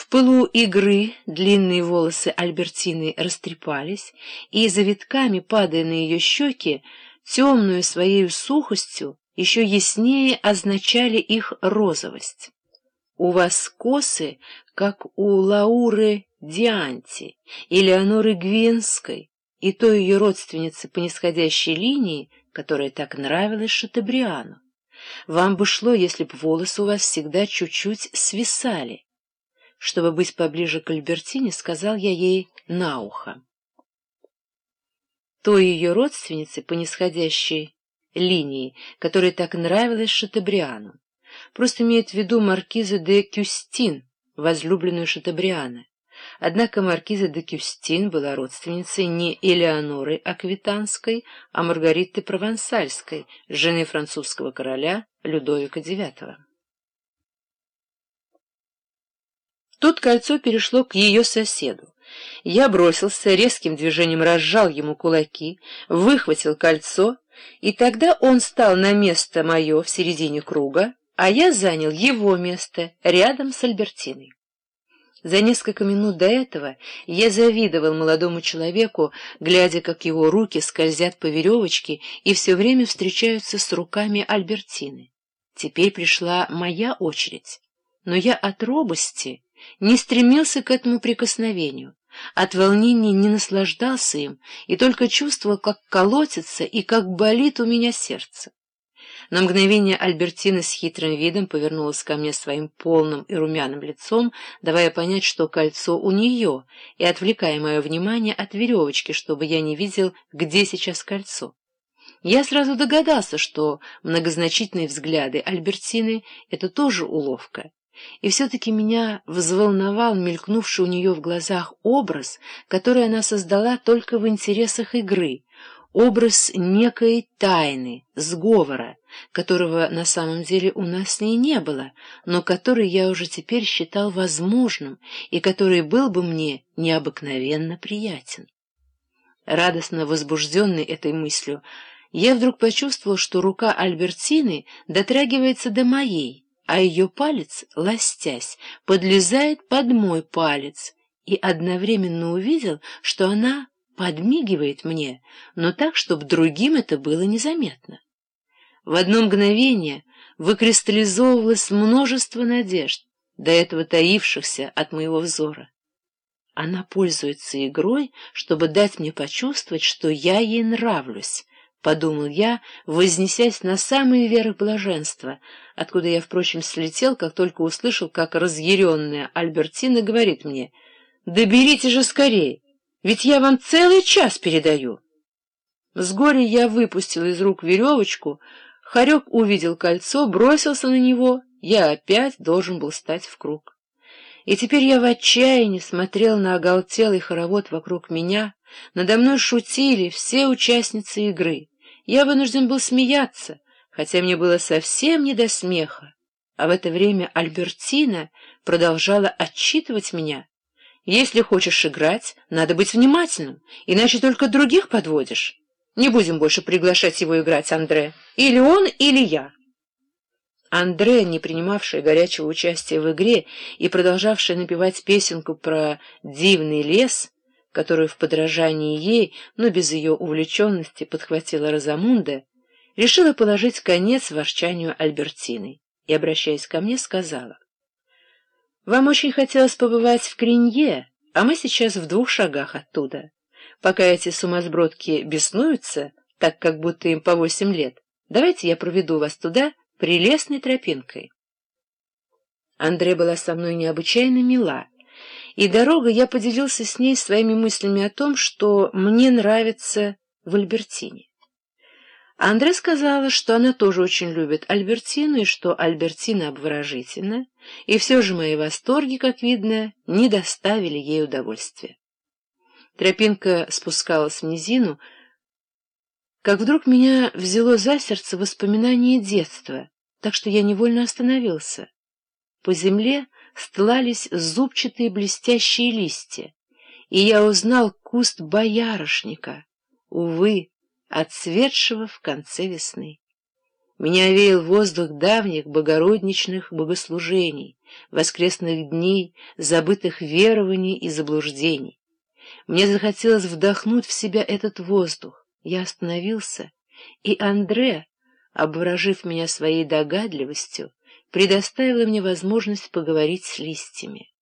В пылу игры длинные волосы Альбертины растрепались, и завитками, падая на ее щеки, темную своей сухостью, еще яснее означали их розовость. У вас косы, как у Лауры Дианти и Леоноры Гвинской, и той ее родственницы по нисходящей линии, которая так нравилась Шатабриану. Вам бы шло, если б волосы у вас всегда чуть-чуть свисали. Чтобы быть поближе к Альбертине, сказал я ей на ухо. Той ее родственнице по нисходящей линии, которая так нравилась Шатабриану. Просто имеет в виду маркиза де Кюстин, возлюбленную Шатабриана. Однако маркиза де Кюстин была родственницей не Элеоноры Аквитанской, а Маргариты Провансальской, жены французского короля Людовика IX. Тут кольцо перешло к ее соседу. Я бросился, резким движением разжал ему кулаки, выхватил кольцо, и тогда он стал на место мое в середине круга, а я занял его место рядом с Альбертиной. За несколько минут до этого я завидовал молодому человеку, глядя, как его руки скользят по веревочке и все время встречаются с руками Альбертины. Теперь пришла моя очередь, но я от робости не стремился к этому прикосновению, от волнения не наслаждался им и только чувствовал, как колотится и как болит у меня сердце. На мгновение Альбертина с хитрым видом повернулась ко мне своим полным и румяным лицом, давая понять, что кольцо у нее, и отвлекая мое внимание от веревочки, чтобы я не видел, где сейчас кольцо. Я сразу догадался, что многозначительные взгляды Альбертины — это тоже уловка. И все-таки меня взволновал мелькнувший у нее в глазах образ, который она создала только в интересах игры, образ некой тайны, сговора, которого на самом деле у нас с ней не было, но который я уже теперь считал возможным и который был бы мне необыкновенно приятен. Радостно возбужденный этой мыслью, я вдруг почувствовал, что рука Альбертины дотрагивается до моей, а ее палец, ластясь, подлезает под мой палец, и одновременно увидел, что она подмигивает мне, но так, чтобы другим это было незаметно. В одно мгновение выкристаллизовывалось множество надежд, до этого таившихся от моего взора. Она пользуется игрой, чтобы дать мне почувствовать, что я ей нравлюсь, — подумал я, вознесясь на самый верх блаженства, откуда я, впрочем, слетел, как только услышал, как разъяренная Альбертина говорит мне, «Да берите же скорее, ведь я вам целый час передаю». С горя я выпустил из рук веревочку, Харек увидел кольцо, бросился на него, я опять должен был стать в круг. И теперь я в отчаянии смотрел на оголтелый хоровод вокруг меня, надо мной шутили все участницы игры. Я вынужден был смеяться, хотя мне было совсем не до смеха. А в это время Альбертина продолжала отчитывать меня. «Если хочешь играть, надо быть внимательным, иначе только других подводишь». Не будем больше приглашать его играть, Андре. Или он, или я. Андре, не принимавший горячего участия в игре и продолжавший напевать песенку про «дивный лес», которую в подражании ей, но без ее увлеченности, подхватила Розамунда, решила положить конец ворчанию Альбертины и, обращаясь ко мне, сказала, «Вам очень хотелось побывать в Кринье, а мы сейчас в двух шагах оттуда». Пока эти сумасбродки беснуются, так как будто им по восемь лет, давайте я проведу вас туда прелестной тропинкой. Андре была со мной необычайно мила, и дорога я поделился с ней своими мыслями о том, что мне нравится в Альбертине. Андре сказала, что она тоже очень любит Альбертину и что Альбертина обворожительна, и все же мои восторги, как видно, не доставили ей удовольствия. Тропинка спускалась в низину, как вдруг меня взяло за сердце воспоминание детства, так что я невольно остановился. По земле стлались зубчатые блестящие листья, и я узнал куст боярышника, увы, отцветшего в конце весны. Меня веял воздух давних богородничных богослужений, воскресных дней, забытых верований и заблуждений. Мне захотелось вдохнуть в себя этот воздух. Я остановился, и Андре, обворожив меня своей догадливостью, предоставила мне возможность поговорить с листьями.